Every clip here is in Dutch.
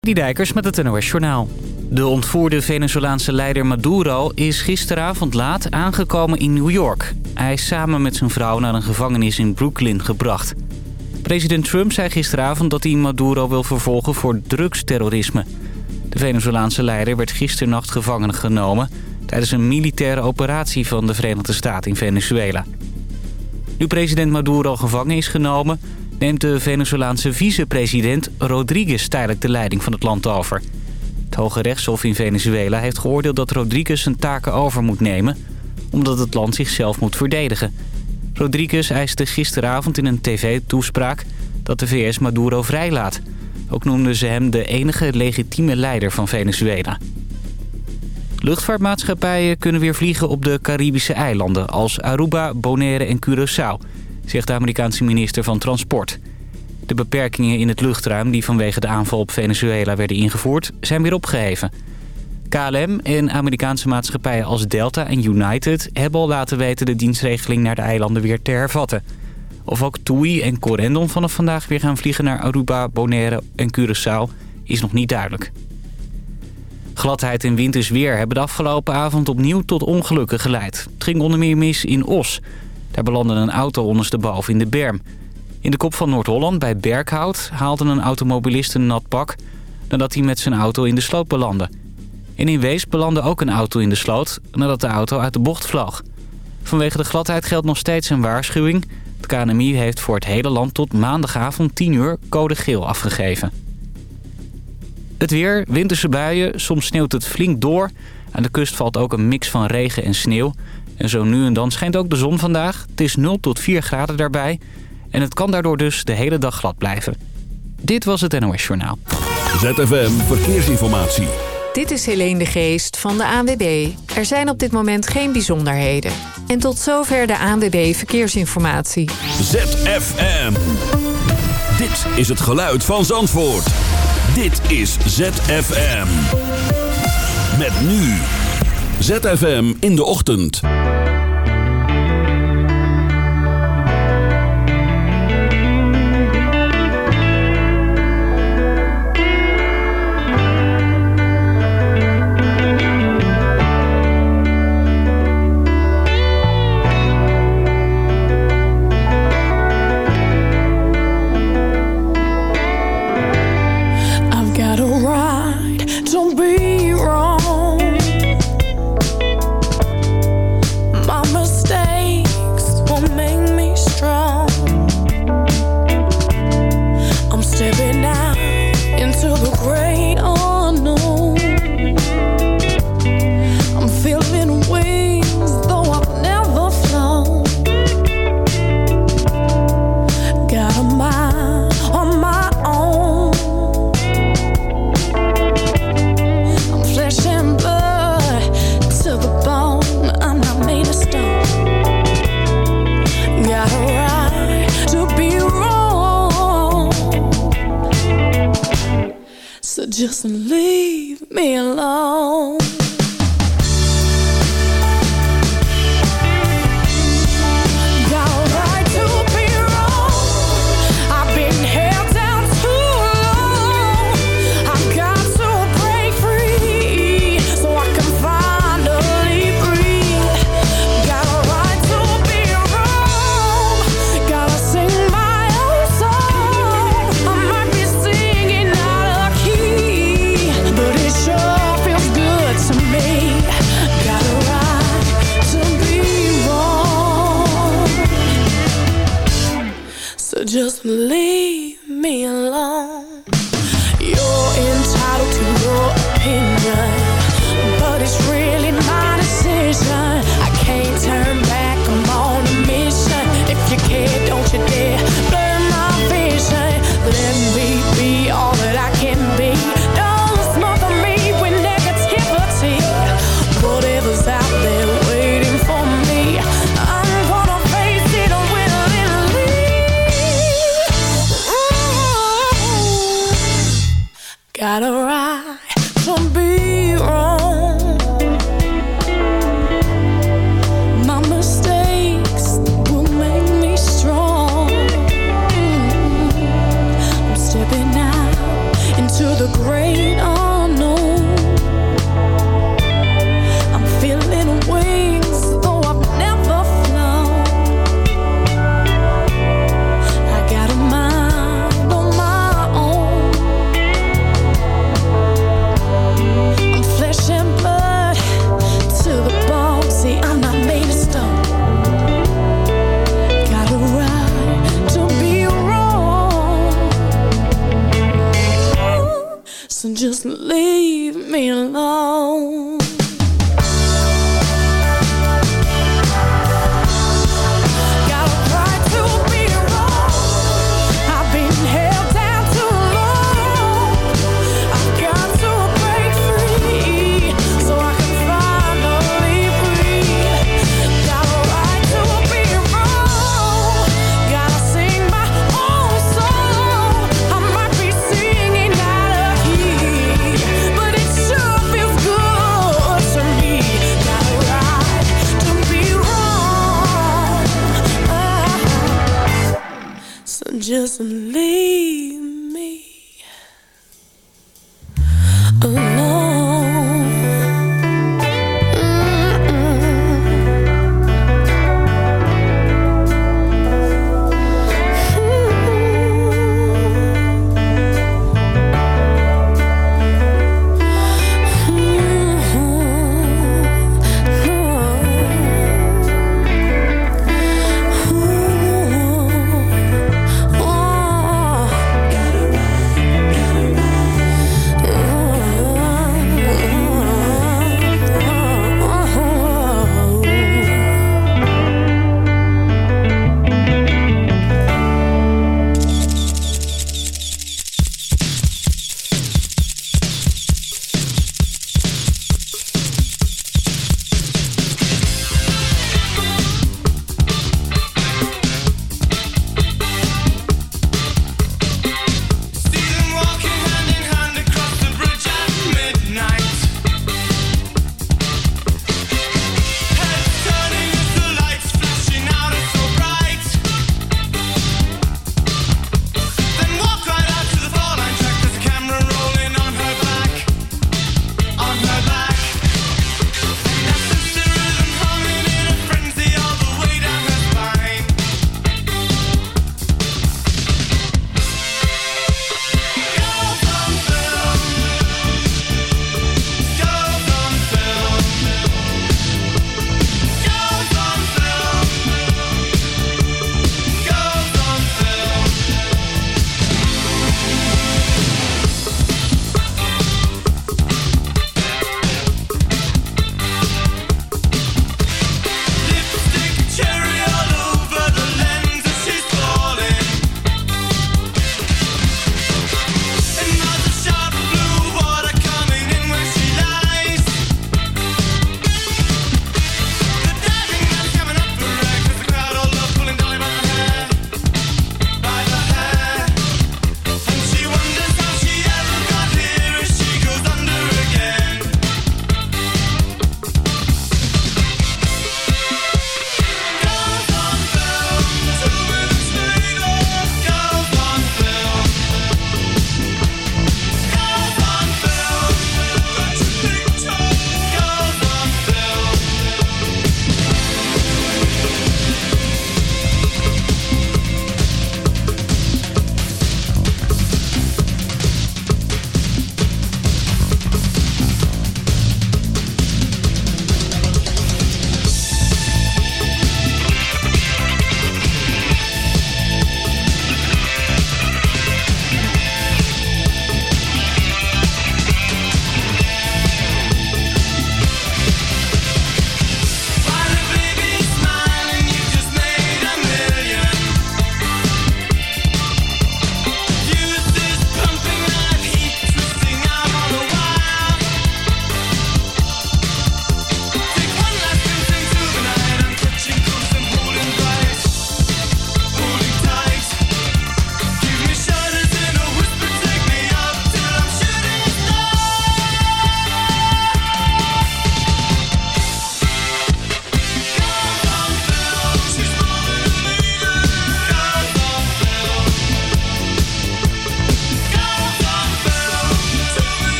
Die Dijkers met het NOS Journaal. De ontvoerde Venezolaanse leider Maduro is gisteravond laat aangekomen in New York. Hij is samen met zijn vrouw naar een gevangenis in Brooklyn gebracht. President Trump zei gisteravond dat hij Maduro wil vervolgen voor drugsterrorisme. De Venezolaanse leider werd gisternacht gevangen genomen... tijdens een militaire operatie van de Verenigde Staten in Venezuela. Nu president Maduro gevangen is genomen neemt de Venezolaanse vicepresident Rodriguez tijdelijk de leiding van het land over. Het Hoge Rechtshof in Venezuela heeft geoordeeld dat Rodriguez zijn taken over moet nemen... omdat het land zichzelf moet verdedigen. Rodriguez eiste gisteravond in een tv-toespraak dat de VS Maduro vrijlaat. Ook noemden ze hem de enige legitieme leider van Venezuela. Luchtvaartmaatschappijen kunnen weer vliegen op de Caribische eilanden... als Aruba, Bonaire en Curaçao zegt de Amerikaanse minister van Transport. De beperkingen in het luchtruim die vanwege de aanval op Venezuela werden ingevoerd... zijn weer opgeheven. KLM en Amerikaanse maatschappijen als Delta en United... hebben al laten weten de dienstregeling naar de eilanden weer te hervatten. Of ook TUI en Corendon vanaf vandaag weer gaan vliegen naar Aruba, Bonaire en Curaçao... is nog niet duidelijk. Gladheid en winters weer hebben de afgelopen avond opnieuw tot ongelukken geleid. Het ging onder meer mis in Os... Daar belandde een auto ondersteboven in de berm. In de kop van Noord-Holland, bij Berkhout, haalde een automobilist een nat pak... nadat hij met zijn auto in de sloot belandde. En in Wees belandde ook een auto in de sloot nadat de auto uit de bocht vloog. Vanwege de gladheid geldt nog steeds een waarschuwing. Het KNMI heeft voor het hele land tot maandagavond 10 uur code geel afgegeven. Het weer, winterse buien, soms sneeuwt het flink door. Aan de kust valt ook een mix van regen en sneeuw. En zo nu en dan schijnt ook de zon vandaag. Het is 0 tot 4 graden daarbij. En het kan daardoor dus de hele dag glad blijven. Dit was het NOS Journaal. ZFM Verkeersinformatie. Dit is Helene de Geest van de ANWB. Er zijn op dit moment geen bijzonderheden. En tot zover de ANWB Verkeersinformatie. ZFM. Dit is het geluid van Zandvoort. Dit is ZFM. Met nu... ZFM in de ochtend.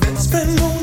love and spend more.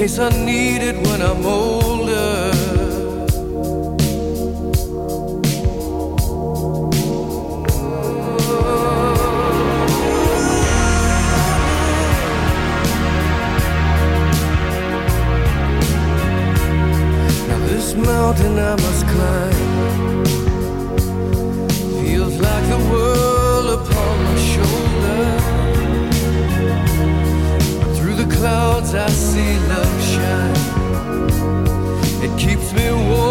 case I need it when I'm older. Now this mountain I must climb feels like the world upon my shoulder. Through the clouds I see. It keeps me warm.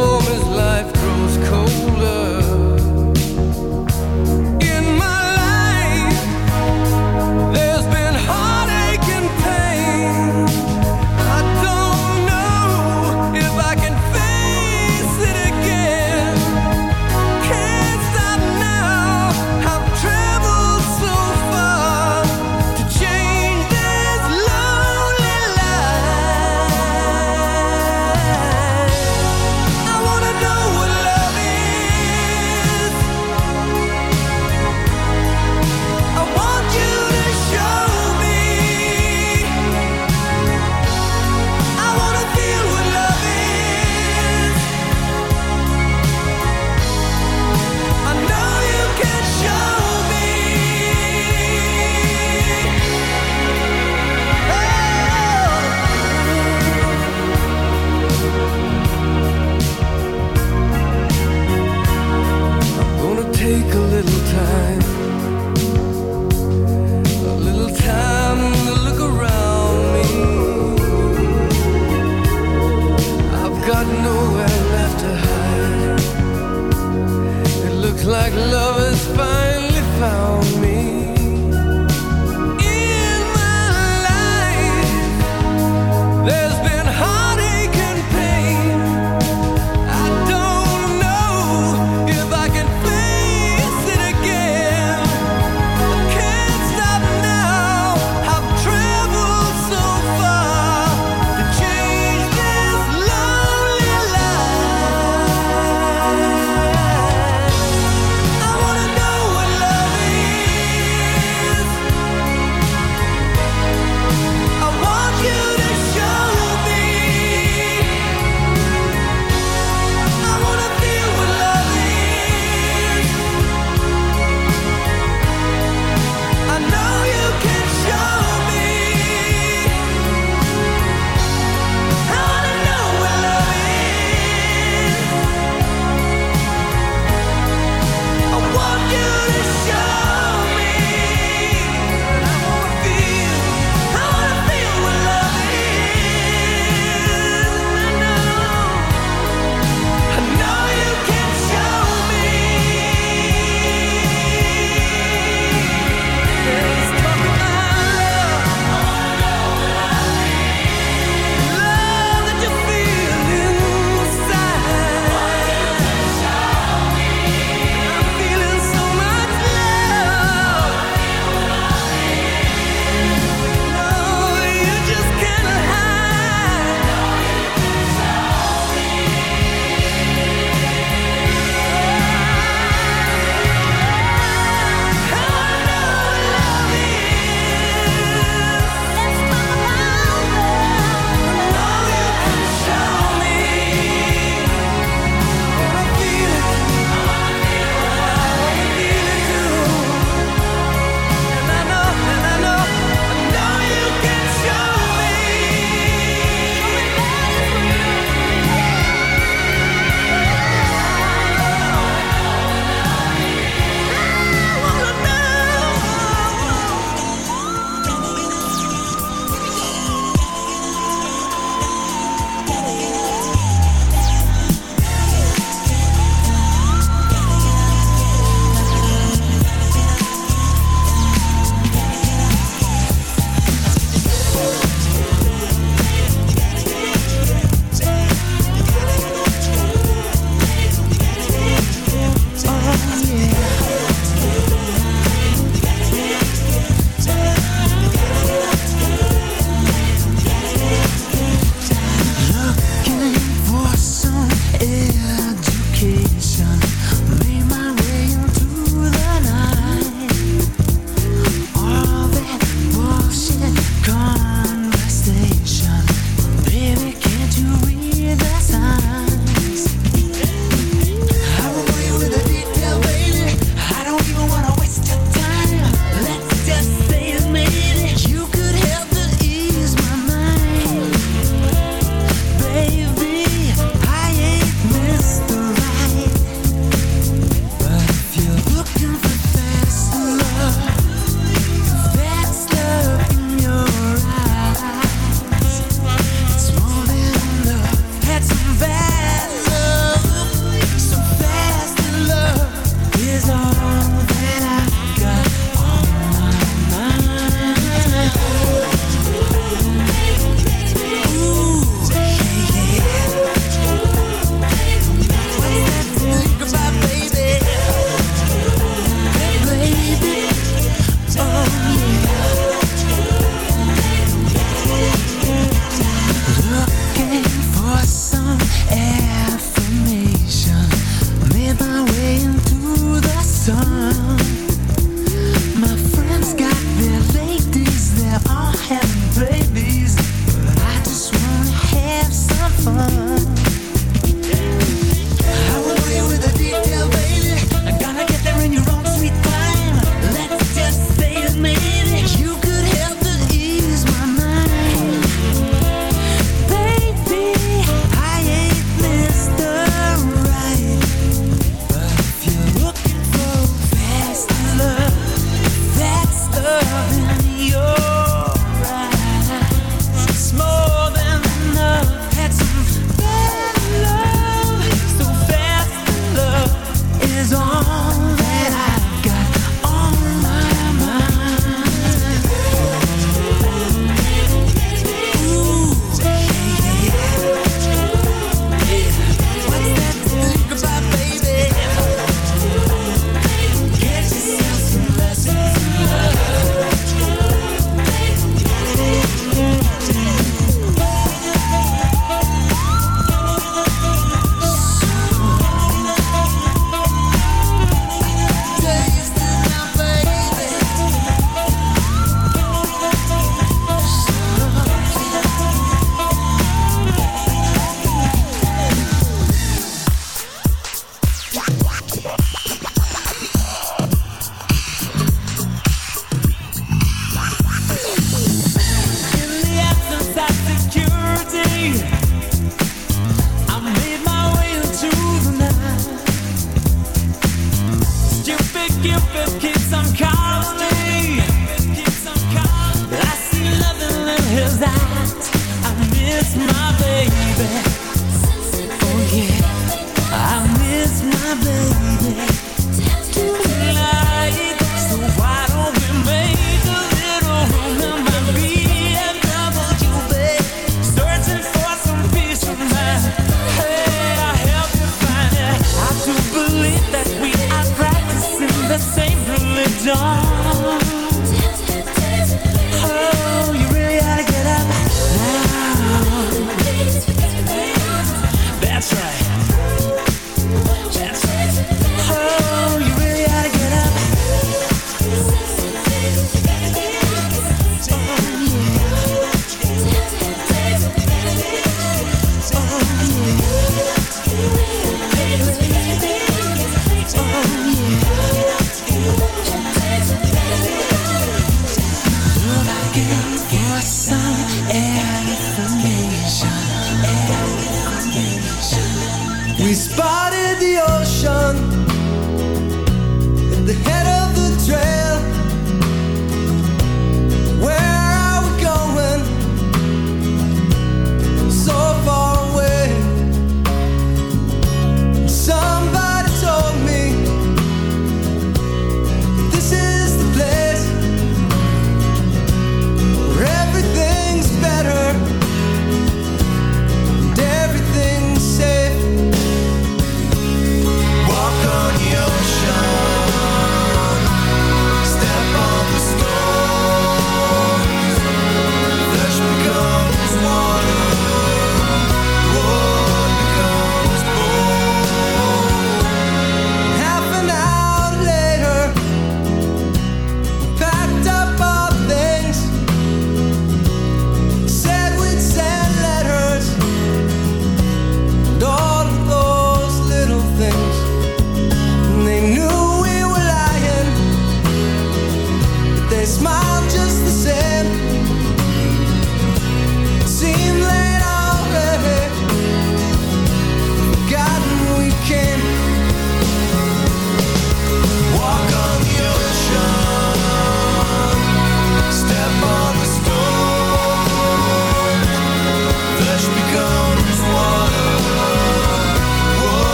like love has finally found me.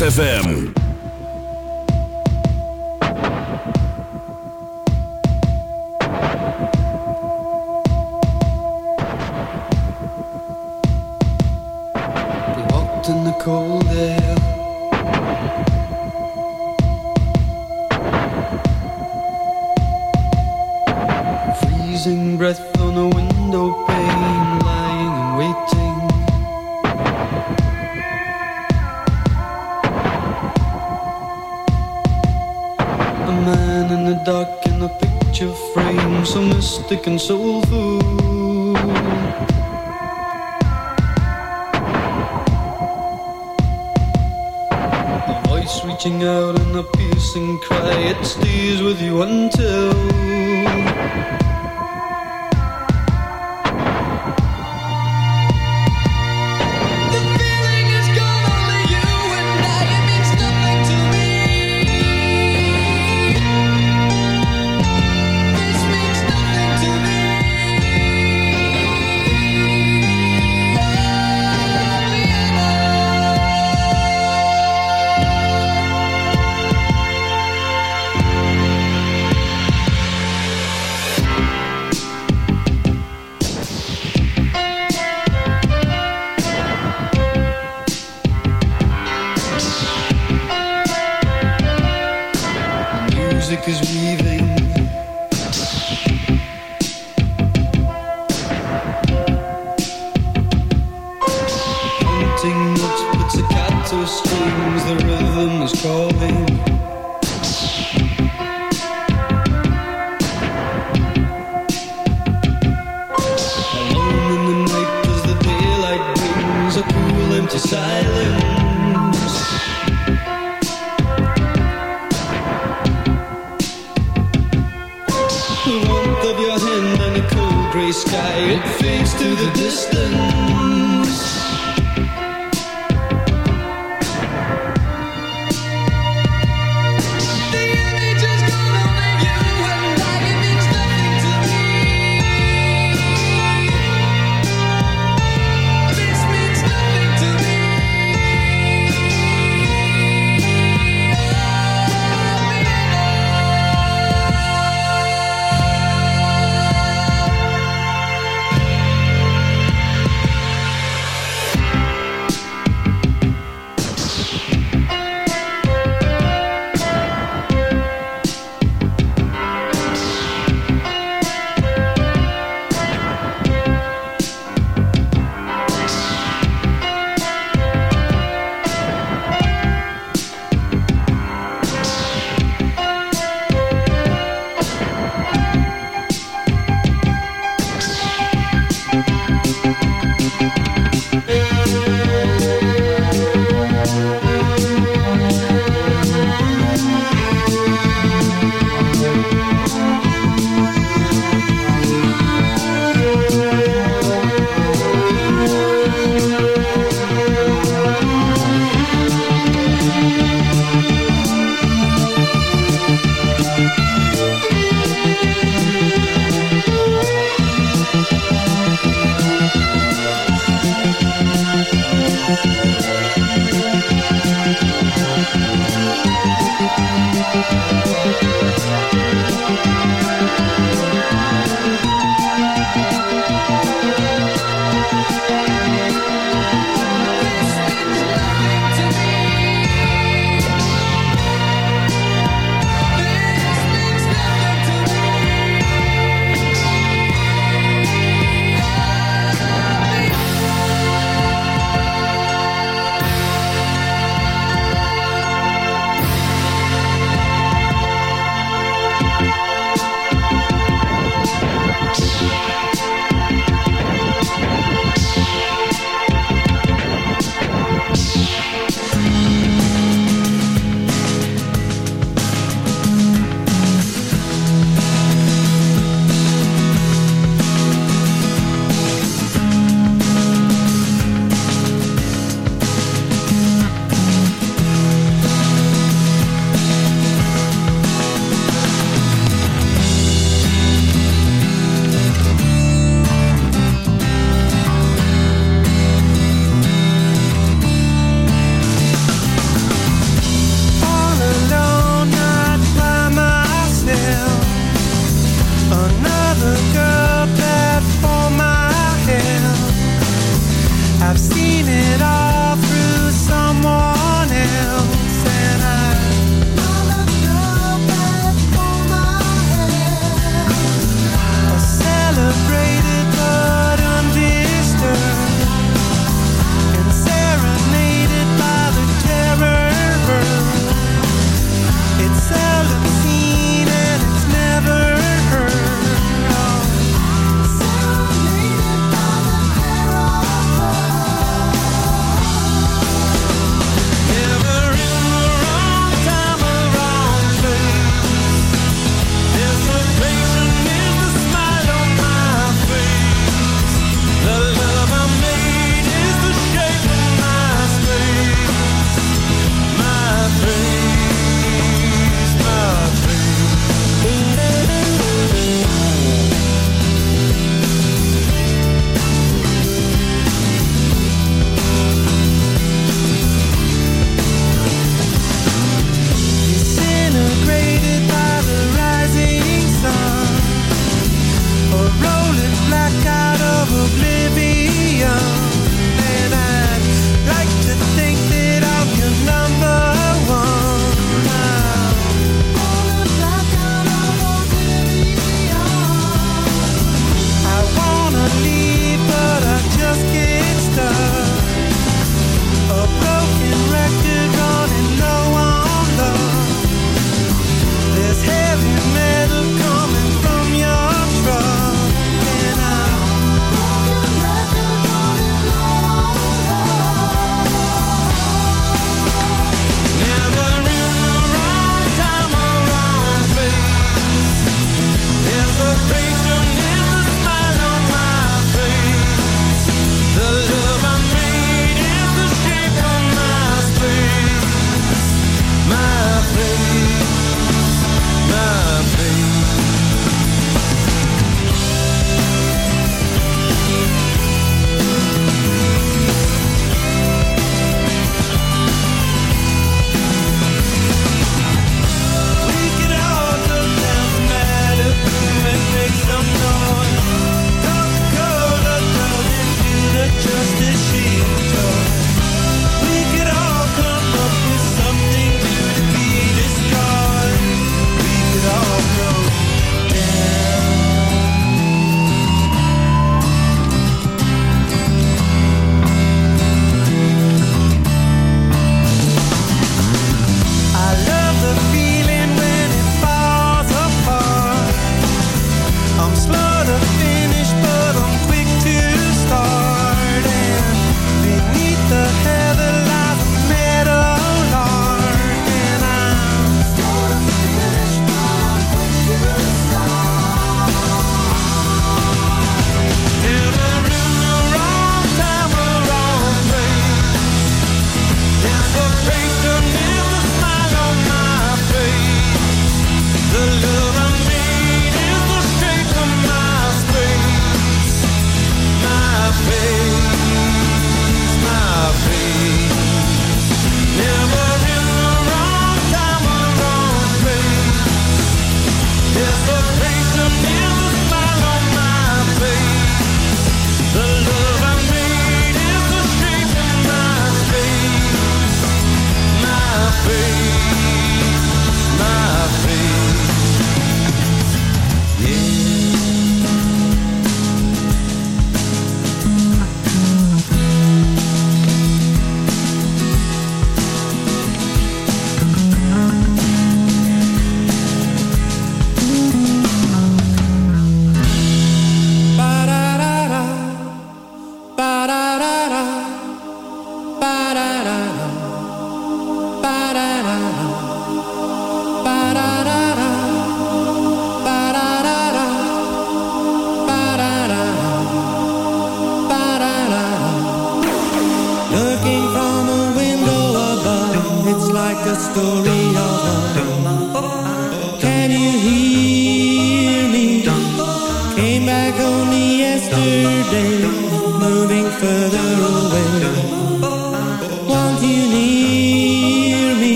ZFM.